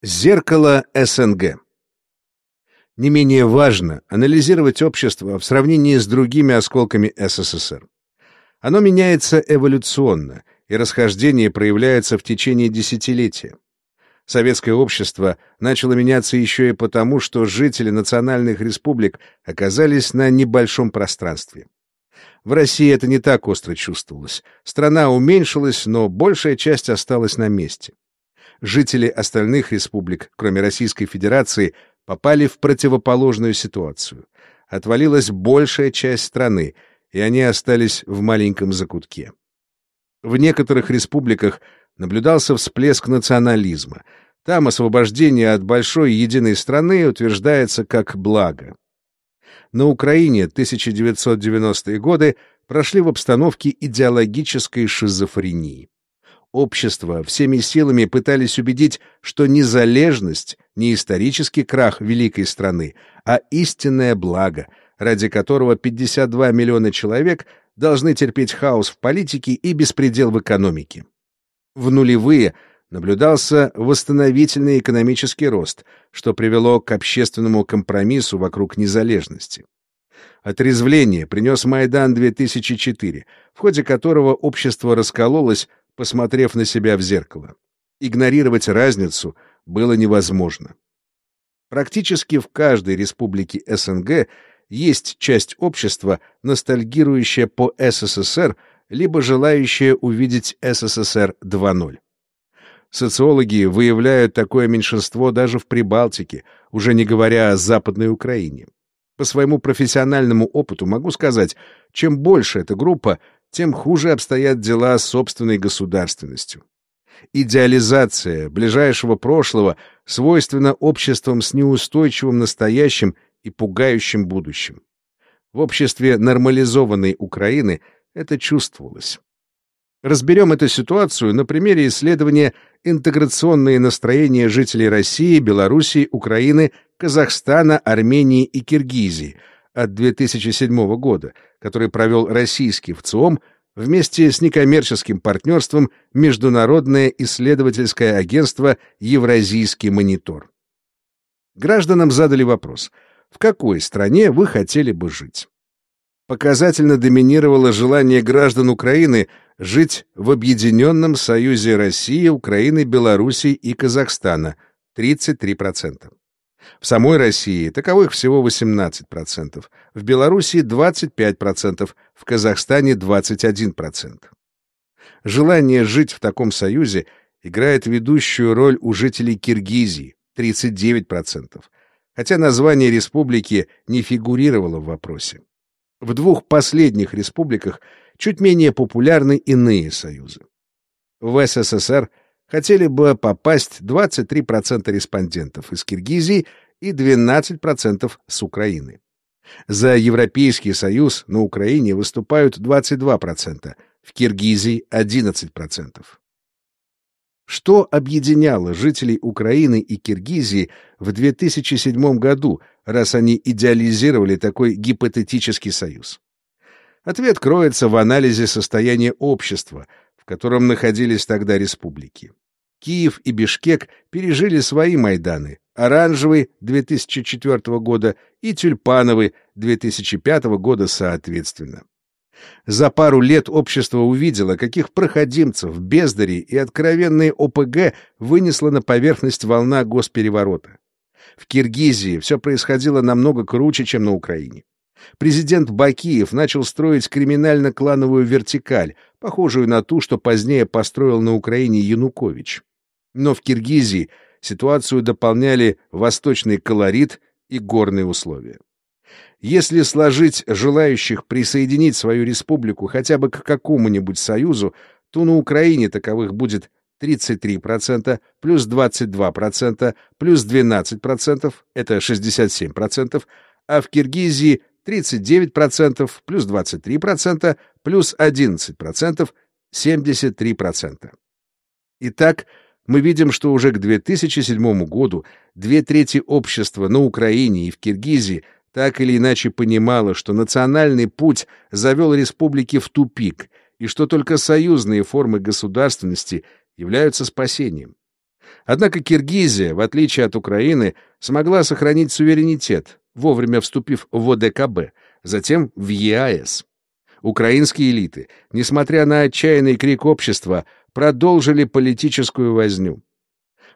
Зеркало СНГ Не менее важно анализировать общество в сравнении с другими осколками СССР. Оно меняется эволюционно, и расхождение проявляется в течение десятилетия. Советское общество начало меняться еще и потому, что жители национальных республик оказались на небольшом пространстве. В России это не так остро чувствовалось. Страна уменьшилась, но большая часть осталась на месте жители остальных республик, кроме Российской Федерации, попали в противоположную ситуацию. Отвалилась большая часть страны, и они остались в маленьком закутке. В некоторых республиках наблюдался всплеск национализма. Там освобождение от большой единой страны утверждается как благо. На Украине 1990-е годы прошли в обстановке идеологической шизофрении общества всеми силами пытались убедить, что незалежность не исторический крах великой страны, а истинное благо, ради которого 52 миллиона человек должны терпеть хаос в политике и беспредел в экономике. В нулевые наблюдался восстановительный экономический рост, что привело к общественному компромиссу вокруг незалежности. Отрезвление принес Майдан 2004, в ходе которого общество раскололось посмотрев на себя в зеркало. Игнорировать разницу было невозможно. Практически в каждой республике СНГ есть часть общества, ностальгирующая по СССР, либо желающая увидеть СССР 2.0. Социологи выявляют такое меньшинство даже в Прибалтике, уже не говоря о Западной Украине. По своему профессиональному опыту могу сказать, чем больше эта группа, тем хуже обстоят дела с собственной государственностью. Идеализация ближайшего прошлого свойственна обществам с неустойчивым настоящим и пугающим будущим. В обществе нормализованной Украины это чувствовалось. Разберем эту ситуацию на примере исследования «Интеграционные настроения жителей России, Белоруссии, Украины, Казахстана, Армении и Киргизии» от 2007 года, который провел российский ВЦИОМ вместе с некоммерческим партнерством Международное исследовательское агентство «Евразийский монитор». Гражданам задали вопрос, в какой стране вы хотели бы жить? Показательно доминировало желание граждан Украины жить в Объединенном Союзе России, Украины, Белоруссии и Казахстана – 33%. В самой России таковых всего 18%, в Белоруссии 25%, в Казахстане 21%. Желание жить в таком союзе играет ведущую роль у жителей Киргизии 39%, хотя название республики не фигурировало в вопросе. В двух последних республиках чуть менее популярны иные союзы. В СССР – хотели бы попасть 23% респондентов из Киргизии и 12% с Украины. За Европейский Союз на Украине выступают 22%, в Киргизии 11%. Что объединяло жителей Украины и Киргизии в 2007 году, раз они идеализировали такой гипотетический союз? Ответ кроется в анализе состояния общества, котором находились тогда республики. Киев и Бишкек пережили свои Майданы, Оранжевый 2004 года и Тюльпановый 2005 года соответственно. За пару лет общество увидело, каких проходимцев, бездарей и откровенные ОПГ вынесла на поверхность волна госпереворота. В Киргизии все происходило намного круче, чем на Украине. Президент Бакиев начал строить криминально-клановую вертикаль, похожую на ту, что позднее построил на Украине Янукович. Но в Киргизии ситуацию дополняли восточный колорит и горные условия. Если сложить желающих присоединить свою республику хотя бы к какому-нибудь союзу, то на Украине таковых будет 33%, плюс 22%, плюс 12%, это 67%, а в Киргизии 39%, плюс 23%, плюс 11%, 73%. Итак, мы видим, что уже к 2007 году две трети общества на Украине и в Киргизии так или иначе понимало, что национальный путь завел республики в тупик и что только союзные формы государственности являются спасением. Однако Киргизия, в отличие от Украины, смогла сохранить суверенитет, вовремя вступив в ОДКБ, затем в ЕАЭС. Украинские элиты, несмотря на отчаянный крик общества, продолжили политическую возню.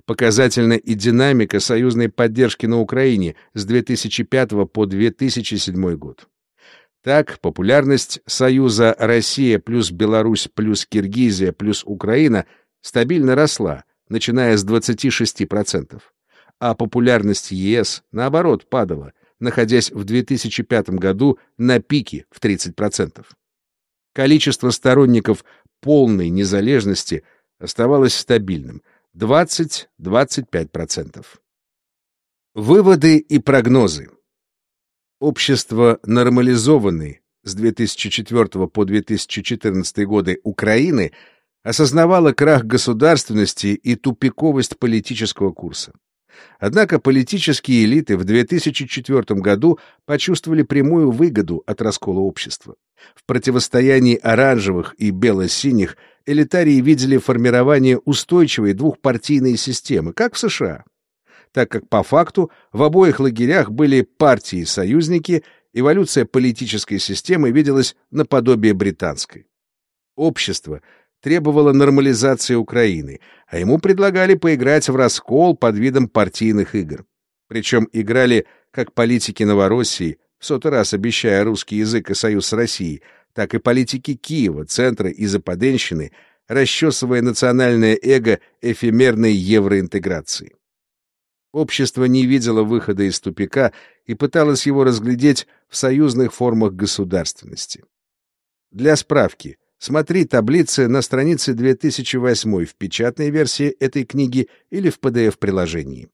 Показательна и динамика союзной поддержки на Украине с 2005 по 2007 год. Так, популярность Союза Россия плюс Беларусь плюс Киргизия плюс Украина стабильно росла, начиная с 26%, а популярность ЕС, наоборот, падала, находясь в 2005 году на пике в 30%. Количество сторонников полной незалежности оставалось стабильным — 20-25%. Выводы и прогнозы. Общество нормализованной с 2004 по 2014 годы Украины осознавало крах государственности и тупиковость политического курса. Однако политические элиты в 2004 году почувствовали прямую выгоду от раскола общества. В противостоянии оранжевых и бело-синих элитарии видели формирование устойчивой двухпартийной системы, как в США, так как по факту в обоих лагерях были партии-союзники, эволюция политической системы виделась наподобие британской. Общество требовало нормализации Украины, а ему предлагали поиграть в раскол под видом партийных игр. Причем играли как политики Новороссии, в сотый раз обещая русский язык и союз с Россией, так и политики Киева, центра и западенщины, расчесывая национальное эго эфемерной евроинтеграции. Общество не видело выхода из тупика и пыталось его разглядеть в союзных формах государственности. Для справки, Смотри таблицы на странице 2008 в печатной версии этой книги или в PDF-приложении.